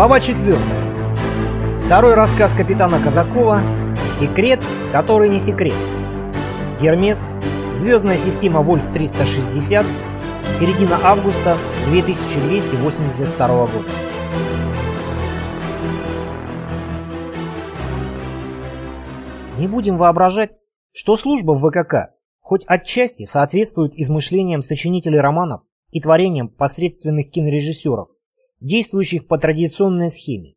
Глава 4. Второй рассказ капитана Казакова «Секрет, который не секрет». Гермес, звездная система Вольф-360, середина августа 2282 года. Не будем воображать, что служба в ВКК хоть отчасти соответствует измышлениям сочинителей романов и творениям посредственных кинорежиссеров, действующих по традиционной схеме.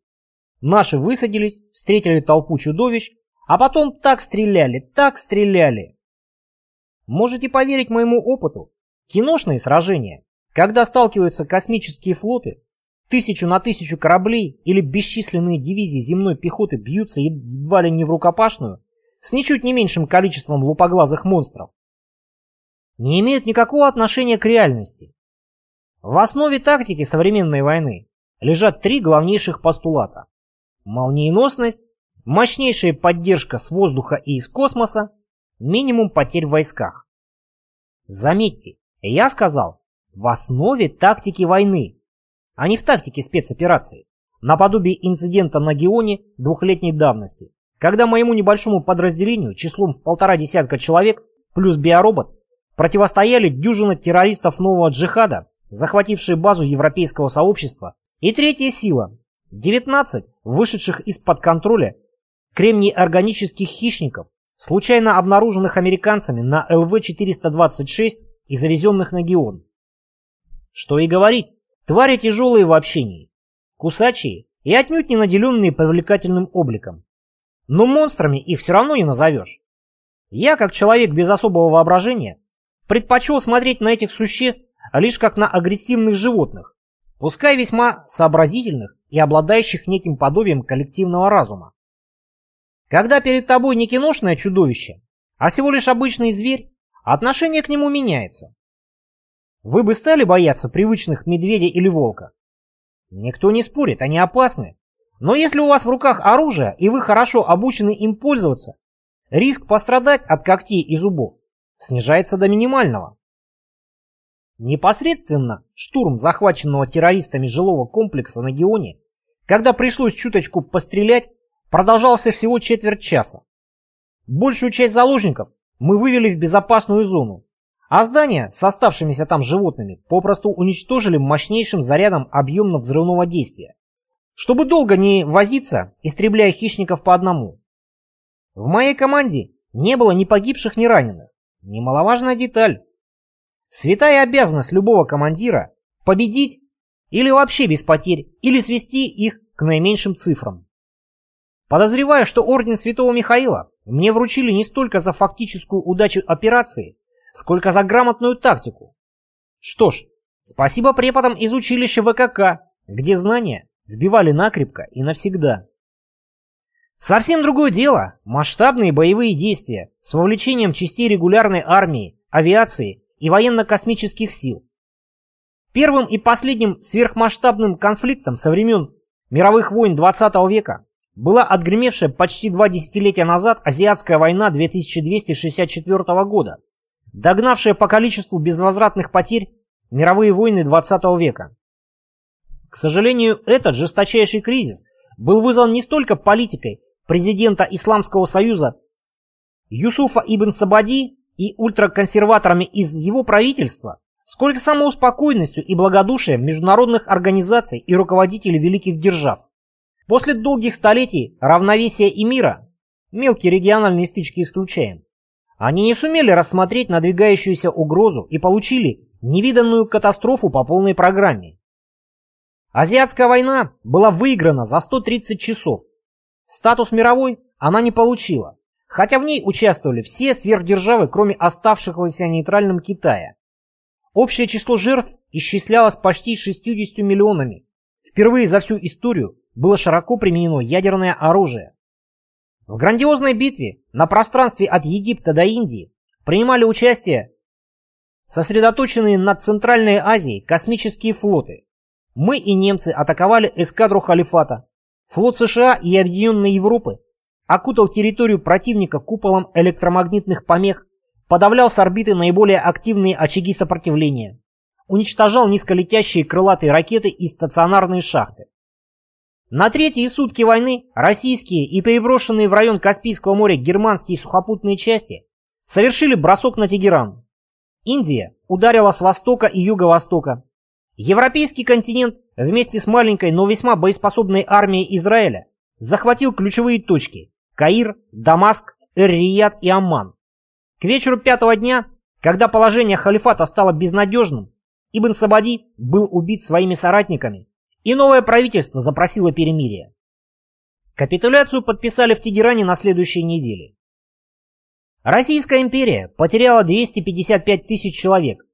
Наши высадились, встретили толпу чудовищ, а потом так стреляли, так стреляли. Можете поверить моему опыту, киношные сражения, когда сталкиваются космические флоты, тысячу на тысячу кораблей или бесчисленные дивизии земной пехоты бьются едва ли не в рукопашную, с ничуть не меньшим количеством лупоглазых монстров, не имеют никакого отношения к реальности. В основе тактики современной войны лежат три главнейших постулата. Молниеносность, мощнейшая поддержка с воздуха и из космоса, минимум потерь в войсках. Заметьте, я сказал, в основе тактики войны, а не в тактике спецоперации, наподобие инцидента на Геоне двухлетней давности, когда моему небольшому подразделению числом в полтора десятка человек плюс биоробот противостояли дюжина террористов нового джихада захватившие базу европейского сообщества, и третья сила – 19 вышедших из-под контроля кремний-органических хищников, случайно обнаруженных американцами на ЛВ-426 и завезенных на Геон. Что и говорить, твари тяжелые в общении, кусачие и отнюдь не наделенные привлекательным обликом. Но монстрами их все равно не назовешь. Я, как человек без особого воображения, предпочел смотреть на этих существ а лишь как на агрессивных животных, пускай весьма сообразительных и обладающих неким подобием коллективного разума. Когда перед тобой не киношное чудовище, а всего лишь обычный зверь, отношение к нему меняется. Вы бы стали бояться привычных медведя или волка? Никто не спорит, они опасны. Но если у вас в руках оружие, и вы хорошо обучены им пользоваться, риск пострадать от когтей и зубов снижается до минимального. Непосредственно штурм захваченного террористами жилого комплекса на Геоне, когда пришлось чуточку пострелять, продолжался всего четверть часа. Большую часть заложников мы вывели в безопасную зону, а здания с оставшимися там животными попросту уничтожили мощнейшим зарядом объемно-взрывного действия, чтобы долго не возиться, истребляя хищников по одному. В моей команде не было ни погибших, ни раненых. Немаловажная деталь. Святая обязанность любого командира – победить или вообще без потерь, или свести их к наименьшим цифрам. Подозреваю, что Орден Святого Михаила мне вручили не столько за фактическую удачу операции, сколько за грамотную тактику. Что ж, спасибо преподам из училища ВКК, где знания сбивали накрепко и навсегда. Совсем другое дело – масштабные боевые действия с вовлечением частей регулярной армии, авиации и военно-космических сил. Первым и последним сверхмасштабным конфликтом со времен мировых войн 20 века была отгремевшая почти два десятилетия назад Азиатская война 2264 года, догнавшая по количеству безвозвратных потерь мировые войны 20 века. К сожалению, этот жесточайший кризис был вызван не столько политикой президента Исламского Союза Юсуфа ибн Сабади и ультраконсерваторами из его правительства, сколько самоуспокойностью и благодушием международных организаций и руководителей великих держав. После долгих столетий равновесия и мира, мелкие региональные стычки исключаем, они не сумели рассмотреть надвигающуюся угрозу и получили невиданную катастрофу по полной программе. Азиатская война была выиграна за 130 часов. Статус мировой она не получила хотя в ней участвовали все сверхдержавы, кроме оставшегося нейтральным Китая. Общее число жертв исчислялось почти 60 миллионами. Впервые за всю историю было широко применено ядерное оружие. В грандиозной битве на пространстве от Египта до Индии принимали участие сосредоточенные над Центральной Азией космические флоты. Мы и немцы атаковали эскадру халифата. Флот США и Объединенной Европы окутал территорию противника куполом электромагнитных помех, подавлял с орбиты наиболее активные очаги сопротивления, уничтожал низколетящие крылатые ракеты и стационарные шахты. На третьи сутки войны российские и переброшенные в район Каспийского моря германские сухопутные части совершили бросок на Тегеран. Индия ударила с востока и юго-востока. Европейский континент вместе с маленькой, но весьма боеспособной армией Израиля захватил ключевые точки – Каир, Дамаск, Эр-Рияд и Амман. К вечеру пятого дня, когда положение халифата стало безнадежным, Ибн Сабади был убит своими соратниками, и новое правительство запросило перемирие. Капитуляцию подписали в Тегеране на следующей неделе. Российская империя потеряла 255 тысяч человек.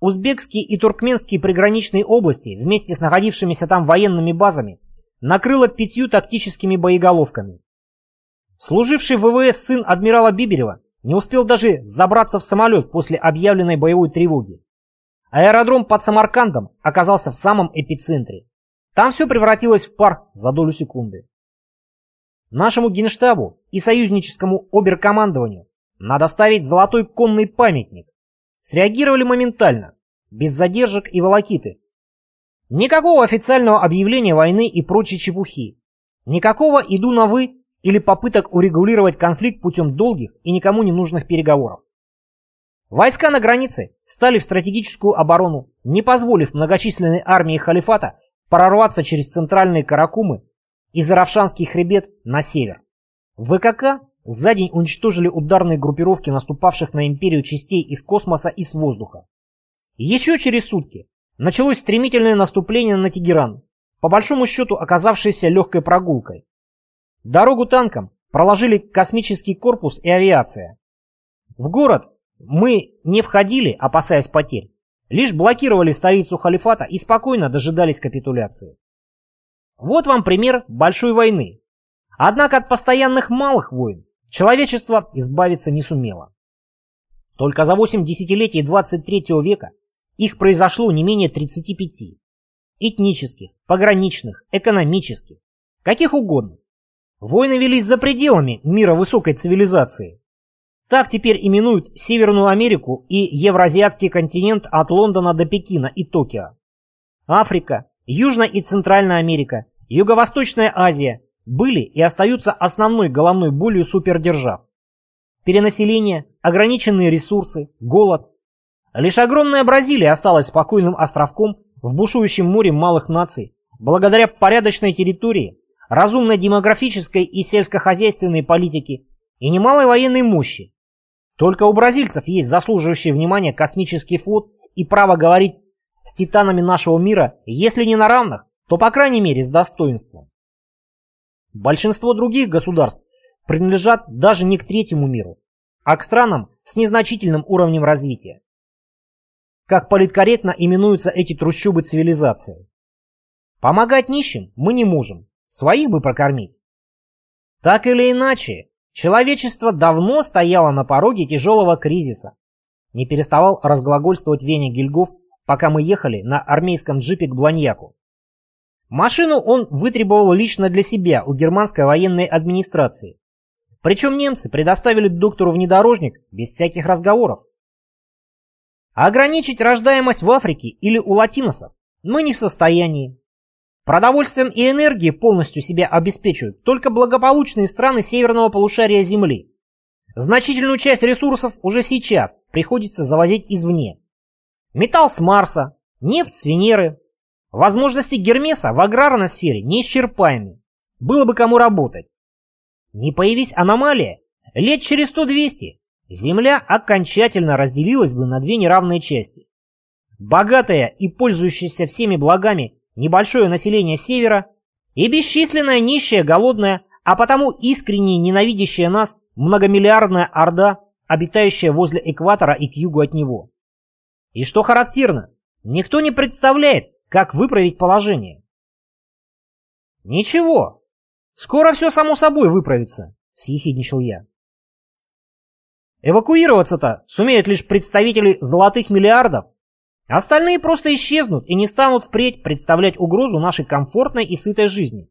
Узбекские и туркменские приграничные области вместе с находившимися там военными базами накрыло пятью тактическими боеголовками. Служивший в ВВС сын адмирала Биберева не успел даже забраться в самолет после объявленной боевой тревоги. Аэродром под Самаркандом оказался в самом эпицентре. Там все превратилось в пар за долю секунды. Нашему генштабу и союзническому оберкомандованию надо ставить золотой конный памятник. Среагировали моментально, без задержек и волокиты. Никакого официального объявления войны и прочей чепухи. Никакого «иду на вы» или попыток урегулировать конфликт путем долгих и никому не нужных переговоров. Войска на границе стали в стратегическую оборону, не позволив многочисленной армии халифата прорваться через центральные Каракумы и Заравшанский хребет на север. ВКК за день уничтожили ударные группировки наступавших на империю частей из космоса и с воздуха. Еще через сутки началось стремительное наступление на Тегеран, по большому счету оказавшееся легкой прогулкой. Дорогу танкам проложили космический корпус и авиация. В город мы не входили, опасаясь потерь, лишь блокировали столицу халифата и спокойно дожидались капитуляции. Вот вам пример большой войны. Однако от постоянных малых войн человечество избавиться не сумело. Только за 8 десятилетий 23 века их произошло не менее 35. Этнических, пограничных, экономических, каких угодно. Войны велись за пределами мира высокой цивилизации, так теперь именуют Северную Америку и Евразиатский континент от Лондона до Пекина и Токио. Африка, Южная и Центральная Америка, Юго-Восточная Азия были и остаются основной головной болью супердержав. Перенаселение, ограниченные ресурсы, голод. Лишь огромная Бразилия осталась спокойным островком в бушующем море малых наций, благодаря порядочной территории, разумной демографической и сельскохозяйственной политике и немалой военной мощи, только у бразильцев есть заслуживающий внимания космический флот и право говорить с титанами нашего мира, если не на равных, то по крайней мере с достоинством. Большинство других государств принадлежат даже не к третьему миру, а к странам с незначительным уровнем развития. Как политкорректно именуются эти трущобы цивилизации. Помогать нищим мы не можем, своих бы прокормить. Так или иначе, Человечество давно стояло на пороге тяжелого кризиса. Не переставал разглагольствовать Веня Гильгоф, пока мы ехали на армейском джипе к Бланьяку. Машину он вытребовал лично для себя у германской военной администрации. Причем немцы предоставили доктору внедорожник без всяких разговоров. Ограничить рождаемость в Африке или у латиносов мы не в состоянии. Продовольствием и энергией полностью себя обеспечивают только благополучные страны северного полушария Земли. Значительную часть ресурсов уже сейчас приходится завозить извне. Металл с Марса, нефть с Венеры. Возможности Гермеса в аграрной сфере неисчерпаемы. Было бы кому работать. Не появись аномалия, лет через 100-200 Земля окончательно разделилась бы на две неравные части. Богатая и пользующаяся всеми благами небольшое население севера и бесчисленная нищая, голодная, а потому искренне ненавидящая нас многомиллиардная орда, обитающая возле экватора и к югу от него. И что характерно, никто не представляет, как выправить положение. «Ничего, скоро все само собой выправится», — съехидничал я. Эвакуироваться-то сумеют лишь представители золотых миллиардов, Остальные просто исчезнут и не станут впредь представлять угрозу нашей комфортной и сытой жизни.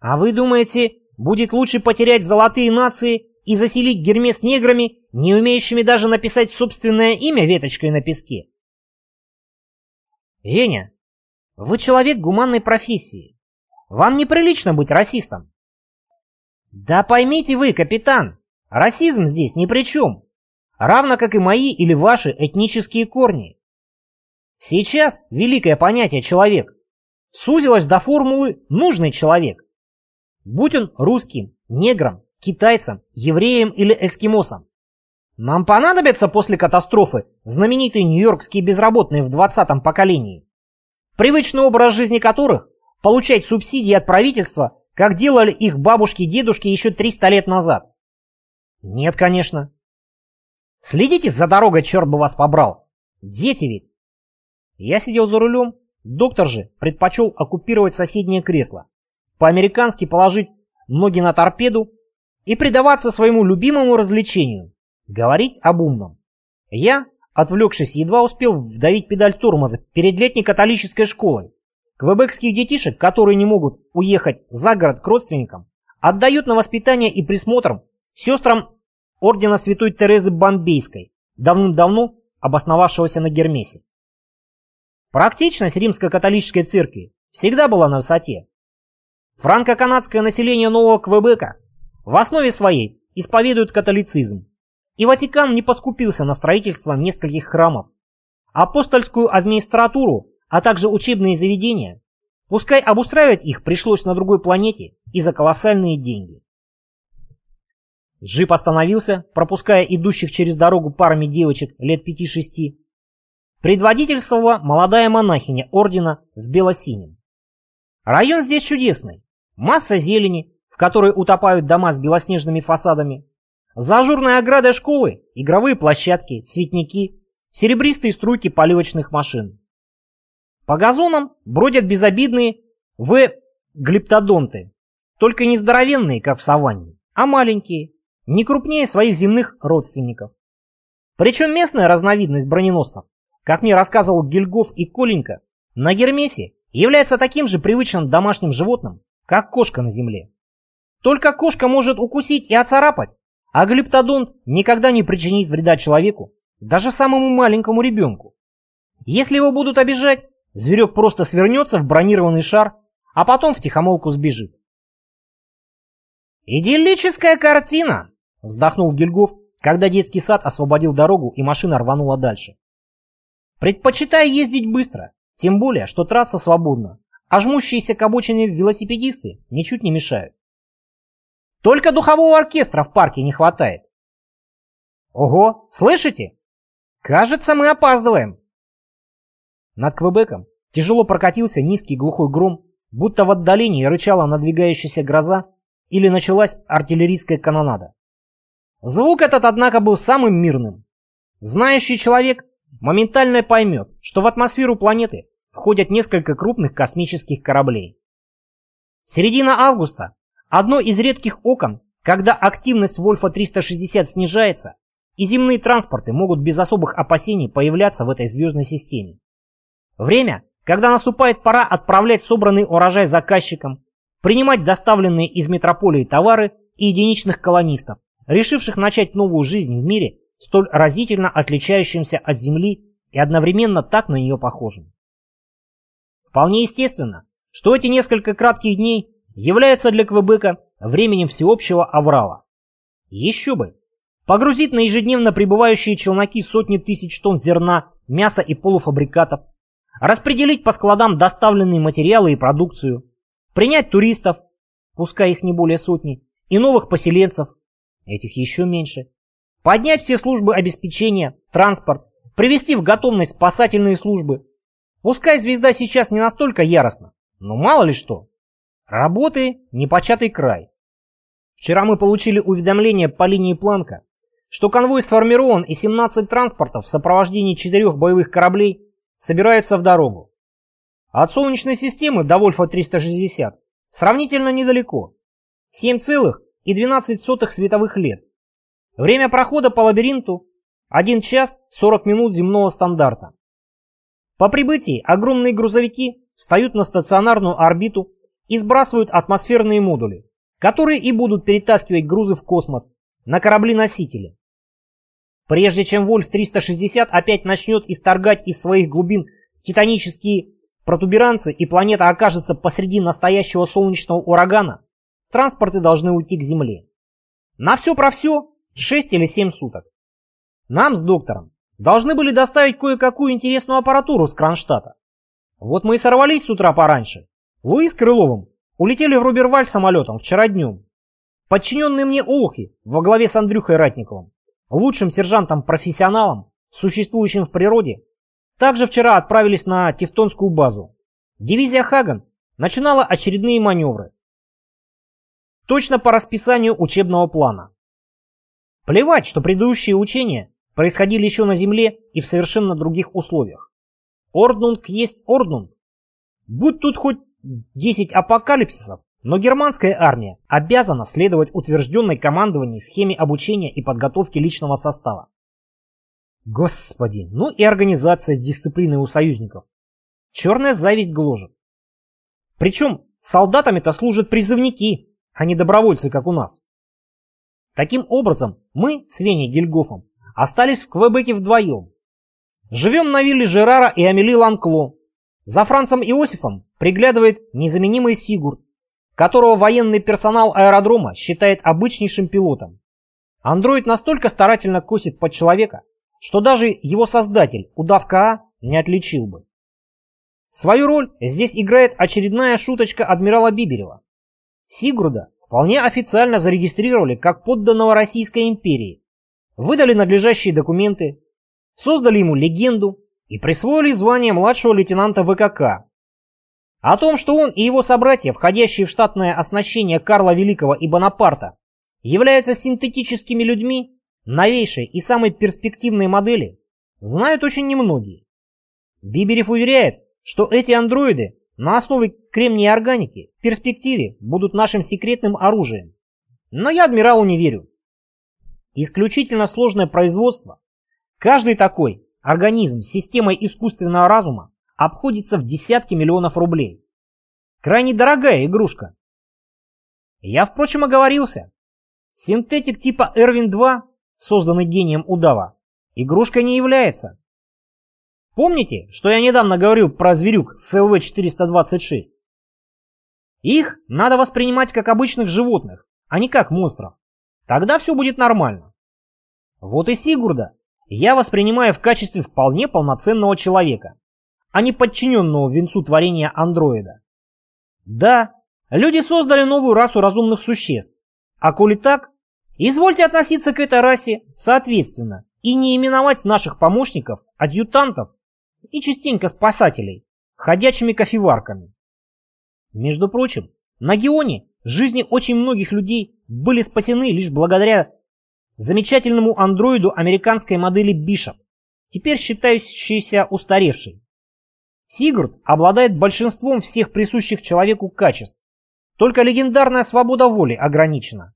А вы думаете, будет лучше потерять золотые нации и заселить Гермес неграми, не умеющими даже написать собственное имя веточкой на песке? Веня, Вы человек гуманной профессии. Вам неприлично быть расистом. Да поймите вы, капитан, расизм здесь ни при чем. Равно как и мои или ваши этнические корни. Сейчас великое понятие «человек» сузилось до формулы «нужный человек». Будь он русским, негром, китайцем, евреем или эскимосом. Нам понадобятся после катастрофы знаменитые нью-йоркские безработные в 20-м поколении, привычный образ жизни которых – получать субсидии от правительства, как делали их бабушки и дедушки еще 300 лет назад. Нет, конечно. Следите за дорогой, черт бы вас побрал. Дети ведь. Я сидел за рулем, доктор же предпочел оккупировать соседнее кресло, по-американски положить ноги на торпеду и предаваться своему любимому развлечению – говорить об умном. Я, отвлекшись, едва успел вдавить педаль тормоза перед летней католической школой. Квебекских детишек, которые не могут уехать за город к родственникам, отдают на воспитание и присмотр сестрам ордена Святой Терезы Бомбейской, давным-давно обосновавшегося на Гермесе. Практичность римско-католической церкви всегда была на высоте. Франко-канадское население Нового Квебека в основе своей исповедует католицизм, и Ватикан не поскупился на строительство нескольких храмов. Апостольскую администратуру, а также учебные заведения, пускай обустраивать их пришлось на другой планете и за колоссальные деньги. Джип остановился, пропуская идущих через дорогу парами девочек лет пяти-шести. Предводительствовала молодая монахиня ордена в бело-синем. Район здесь чудесный. Масса зелени, в которой утопают дома с белоснежными фасадами. За ажурной оградой школы игровые площадки, цветники, серебристые струйки поливочных машин. По газонам бродят безобидные в глиптодонты, только не здоровенные, как в саванне, а маленькие, не крупнее своих земных родственников. Причем местная разновидность броненосцев, как мне рассказывал Гильгоф и Коленька, на Гермесе является таким же привычным домашним животным, как кошка на земле. Только кошка может укусить и оцарапать, а глиптодонт никогда не причинит вреда человеку, даже самому маленькому ребенку. Если его будут обижать, зверек просто свернется в бронированный шар, а потом втихомолку сбежит. «Идиллическая картина!» — вздохнул Гильгоф, когда детский сад освободил дорогу и машина рванула дальше. «Предпочитаю ездить быстро, тем более, что трасса свободна, а жмущиеся к обочине велосипедисты ничуть не мешают. Только духового оркестра в парке не хватает. Ого, слышите? Кажется, мы опаздываем. Над Квебеком тяжело прокатился низкий глухой гром, будто в отдалении рычала надвигающаяся гроза или началась артиллерийская канонада. Звук этот, однако, был самым мирным. Знающий человек моментально поймет, что в атмосферу планеты входят несколько крупных космических кораблей. Середина августа – одно из редких окон, когда активность Вольфа-360 снижается, и земные транспорты могут без особых опасений появляться в этой звездной системе. Время, когда наступает пора отправлять собранный урожай заказчикам, принимать доставленные из метрополии товары и единичных колонистов, решивших начать новую жизнь в мире, столь разительно отличающимся от Земли и одновременно так на нее похожим. Вполне естественно, что эти несколько кратких дней являются для Квебека временем всеобщего аврала. Еще бы! Погрузить на ежедневно прибывающие челноки сотни тысяч тонн зерна, мяса и полуфабрикатов, распределить по складам доставленные материалы и продукцию, принять туристов, пускай их не более сотни, и новых поселенцев, этих еще меньше, поднять все службы обеспечения, транспорт, привести в готовность спасательные службы, Пускай звезда сейчас не настолько яростна, но мало ли что. Работы непочатый край. Вчера мы получили уведомление по линии Планка, что конвой сформирован и 17 транспортов в сопровождении четырех боевых кораблей собираются в дорогу. От Солнечной системы до Вольфа-360 сравнительно недалеко. 7,12 световых лет. Время прохода по лабиринту 1 час 40 минут земного стандарта. По прибытии огромные грузовики встают на стационарную орбиту и сбрасывают атмосферные модули, которые и будут перетаскивать грузы в космос на корабли-носители. Прежде чем Вольф-360 опять начнет исторгать из своих глубин титанические протуберанцы и планета окажется посреди настоящего солнечного урагана, транспорты должны уйти к Земле. На все про все 6 или 7 суток. Нам с доктором должны были доставить кое-какую интересную аппаратуру с Кронштадта. Вот мы и сорвались с утра пораньше. Луи с Крыловым улетели в Руберваль самолетом вчера днем. Подчиненные мне олухи во главе с Андрюхой Ратниковым, лучшим сержантом-профессионалом, существующим в природе, также вчера отправились на Тевтонскую базу. Дивизия Хаган начинала очередные маневры. Точно по расписанию учебного плана. Плевать, что предыдущие учения происходили еще на Земле и в совершенно других условиях. Орднунг есть Орднунг. Будь тут хоть 10 апокалипсисов, но германская армия обязана следовать утвержденной командованием схеме обучения и подготовки личного состава. Господи, ну и организация с дисциплиной у союзников. Черная зависть гложет. Причем солдатами-то служат призывники, а не добровольцы, как у нас. Таким образом, мы с Веней Гильгофом остались в Квебеке вдвоем. Живем на вилле Жерара и Амели Ланкло. За Францем Иосифом приглядывает незаменимый Сигурд, которого военный персонал аэродрома считает обычнейшим пилотом. Андроид настолько старательно косит под человека, что даже его создатель, удавка А, не отличил бы. Свою роль здесь играет очередная шуточка адмирала Биберева. Сигурда вполне официально зарегистрировали как подданного Российской империи, выдали надлежащие документы, создали ему легенду и присвоили звание младшего лейтенанта ВКК. О том, что он и его собратья, входящие в штатное оснащение Карла Великого и Бонапарта, являются синтетическими людьми, новейшей и самой перспективной модели, знают очень немногие. Биберев уверяет, что эти андроиды на основе кремния органики в перспективе будут нашим секретным оружием. Но я адмиралу не верю. Исключительно сложное производство. Каждый такой организм с системой искусственного разума обходится в десятки миллионов рублей. Крайне дорогая игрушка. Я, впрочем, оговорился. Синтетик типа Эрвин-2 созданный гением удава, игрушкой не является. Помните, что я недавно говорил про зверюк с ЛВ-426? Их надо воспринимать как обычных животных, а не как монстров. Тогда все будет нормально. Вот и Сигурда я воспринимаю в качестве вполне полноценного человека, а не подчиненного венцу творения андроида. Да, люди создали новую расу разумных существ, а коли так, Извольте относиться к этой расе соответственно и не именовать наших помощников, адъютантов и частенько спасателей ходячими кофеварками. Между прочим, на Геоне жизни очень многих людей были спасены лишь благодаря замечательному андроиду американской модели Bishop, теперь считающейся устаревшей. Сигурд обладает большинством всех присущих человеку качеств, только легендарная свобода воли ограничена.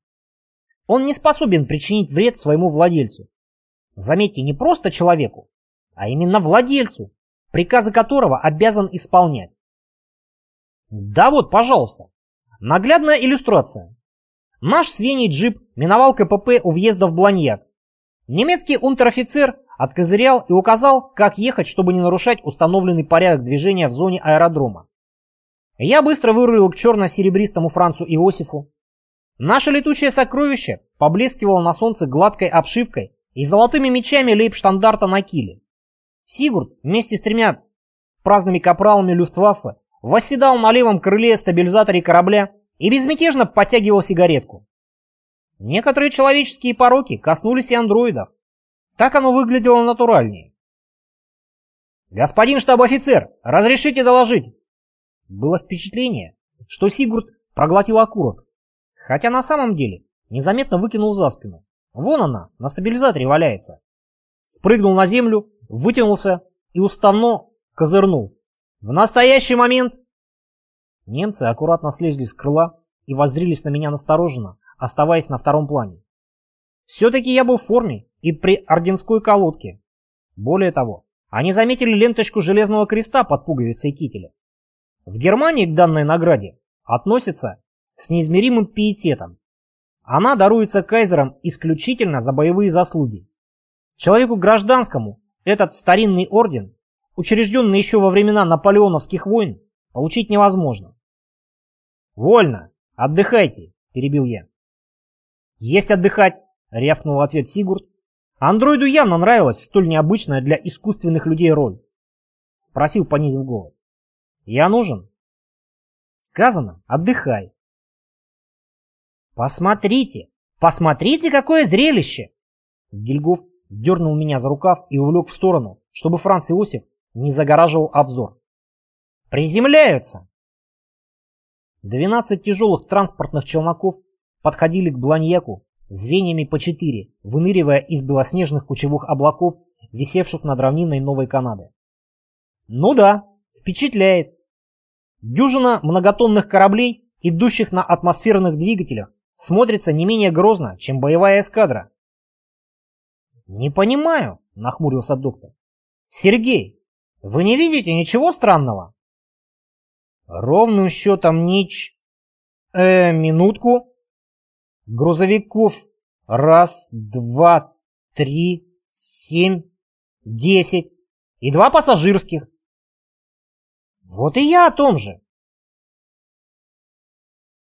Он не способен причинить вред своему владельцу. Заметьте, не просто человеку, а именно владельцу, приказы которого обязан исполнять. Да вот, пожалуйста, наглядная иллюстрация. Наш с Веней джип миновал КПП у въезда в Бланьяк. Немецкий унтер-офицер откозырял и указал, как ехать, чтобы не нарушать установленный порядок движения в зоне аэродрома. Я быстро вырулил к черно-серебристому Францу Иосифу, Наше летучее сокровище поблескивало на солнце гладкой обшивкой и золотыми мечами лейбштандарта на киле. Сигурд вместе с тремя праздными капралами Люфтваффе восседал на левом крыле стабилизаторе корабля и безмятежно подтягивал сигаретку. Некоторые человеческие пороки коснулись и андроидов. Так оно выглядело натуральнее. «Господин штаб-офицер, разрешите доложить?» Было впечатление, что Сигурд проглотил окурок. Хотя на самом деле незаметно выкинул за спину. Вон она, на стабилизаторе валяется. Спрыгнул на землю, вытянулся и уставно козырнул. В настоящий момент... Немцы аккуратно слезли с крыла и воззрились на меня настороженно, оставаясь на втором плане. Все-таки я был в форме и при орденской колодке. Более того, они заметили ленточку железного креста под пуговицей кителя. В Германии к данной награде относится с неизмеримым пиететом. Она даруется кайзерам исключительно за боевые заслуги. Человеку гражданскому этот старинный орден учрежденный еще во времена наполеоновских войн, получить невозможно. «Вольно! Отдыхайте!» – перебил я. «Есть отдыхать!» – рявкнул ответ Сигурд. Андроиду явно нравилась столь необычная для искусственных людей роль. Спросил, понизив голос. «Я нужен?» «Сказано, отдыхай!» «Посмотрите! Посмотрите, какое зрелище!» Гильгоф дернул меня за рукав и увлек в сторону, чтобы Франц Иосиф не загораживал обзор. «Приземляются!» Двенадцать тяжелых транспортных челноков подходили к Бланьяку звеньями по четыре, выныривая из белоснежных кучевых облаков, висевших над равниной Новой Канады. Ну да, впечатляет. Дюжина многотонных кораблей, идущих на атмосферных двигателях, смотрится не менее грозно, чем боевая эскадра. «Не понимаю», — нахмурился доктор. «Сергей, вы не видите ничего странного?» «Ровным счетом нич...» «Э, минутку. Грузовиков раз, два, три, семь, десять и два пассажирских». «Вот и я о том же.